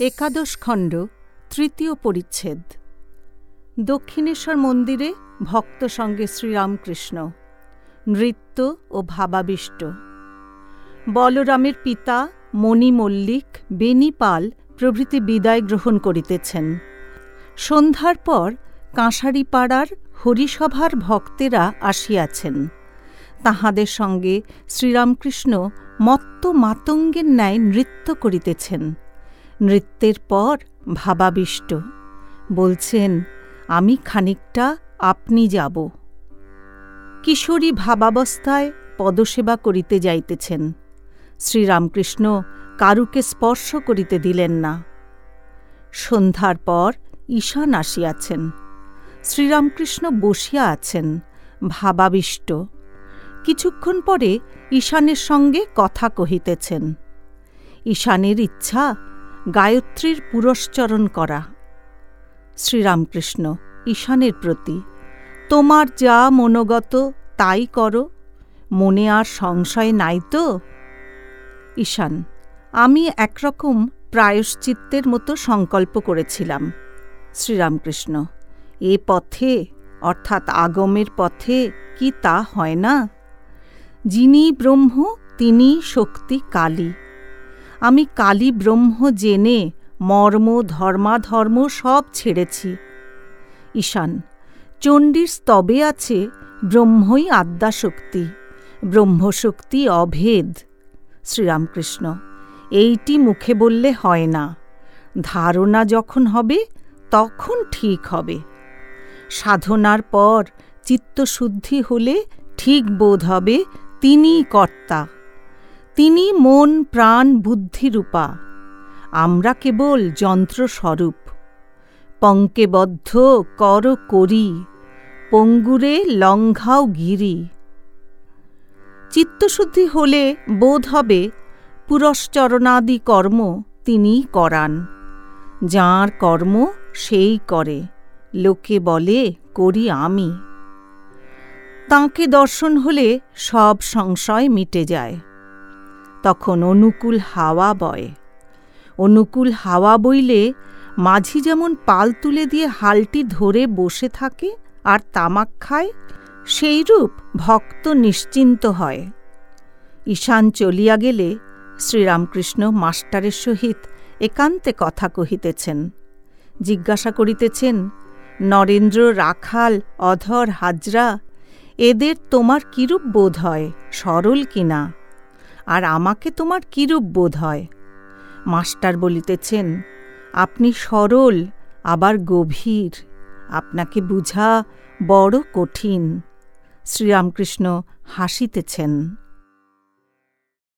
একাদশ খণ্ড, তৃতীয় পরিচ্ছেদ। দক্ষিণেশ্বর মন্দিরে ভক্ত সঙ্গে শ্রীরামকৃষ্ণ, নৃত্য ও ভাবাবিষ্ট। বলরামের পিতা মণি মল্লিক বেনি পাল প্রভৃতি বিদায় গ্রহণ করিতেছেন। সন্ধ্যার পর কাঁসারিপাড়ার হরিসভার ভক্তেরা আসিয়াছেন। তাহাদের সঙ্গে শ্রীরামকৃষ্ণ মত্ত মাতঙ্গের ন্যায় নৃত্য করিতেছেন। নৃত্যের পর ভাবাবিষ্ট। বলছেন, আমি খানিকটা আপনি যাব। কিশোরী ভাবাবস্থায় পদসেবা করিতে যাইতেছেন। শ্রীরামকৃষ্ণ কারুকে স্পর্শ করিতে দিলেন না। সন্ধ্যার পর ঈশান আসিয়াছেন। শ্রীরামকৃষ্ণ বসিয়া আছেন, ভাবাবিষ্ট। কিছুক্ষণ পরে ঈশানের সঙ্গে কথা কহিতেছেন। ঈশানের ইচ্ছা গায়ত্রীর পুরস্চরণ করা। শ্রীরামকৃষ্ণ, ঈশানের প্রতি, তোমার যা মনোগত তাই করো, মনে আর সংশয় নাই তো? ঈশান, আমি একরকম প্রায়শ্চিত্তের মতো সংকল্প করেছিলাম। শ্রীরামকৃষ্ণ, এ পথে, অর্থাৎ আগমের পথে, কি তা হয় না? যিনি ব্রহ্ম তিনি শক্তি কালী। আমি কালী ব্রহ্ম জেনে মর্ম, ধর্মাধর্ম সব ছেড়েছি। ঈশান, চণ্ডীর স্তবে আছে ব্রহ্মই আদ্যাশক্তি, ব্রহ্মশক্তি অভেদ। শ্রীরামকৃষ্ণ, এইটি মুখে বললে হয় না। ধারণা যখন হবে, তখন ঠিক হবে। সাধনার পর চিত্তশুদ্ধি হলে ঠিক বোধ হবে তিনিই কর্তা। তিনি মন, প্রাণ বুদ্ধিরূপা আমরা কেবল যন্ত্রস্বরূপ। পঙ্কেবদ্ধ, কর করি। পঙ্গুরে লঙ্ঘাও গিরি। চিত্তশুদ্ধি হলে বোধ হবে, পুরশ্চরণাদি কর্ম তিনিই করান। যাঁর কর্ম সেই করে, লোকে বলে, করি আমি। তাঁকে দর্শন হলে সব সংশয় মিটে যায়। তখন অনুকূল হাওয়া বয়। অনুকূল হাওয়া বইলে মাঝি যেমন পাল তুলে দিয়ে হালটি ধরে বসে থাকে আর তামাক খায়, সেইরূপ ভক্ত নিশ্চিন্ত হয়। ঈশান চলিয়া গেলে শ্রীরামকৃষ্ণ মাস্টারের সহিত একান্তে কথা কহিতেছেন। জিজ্ঞাসা করিতেছেন, নরেন্দ্র, রাখাল, অধর, হাজরা, এদের তোমার কিরূপ বোধ হয়, সরল কিনা? আর আমাকে তোমার কিরূপ বোধ হয়? মাস্টার বলিতেছেন, আপনি সরল, আবার গভীর। আপনাকে বুঝা বড় কঠিন। শ্রীরামকৃষ্ণ হাসিতেছেন।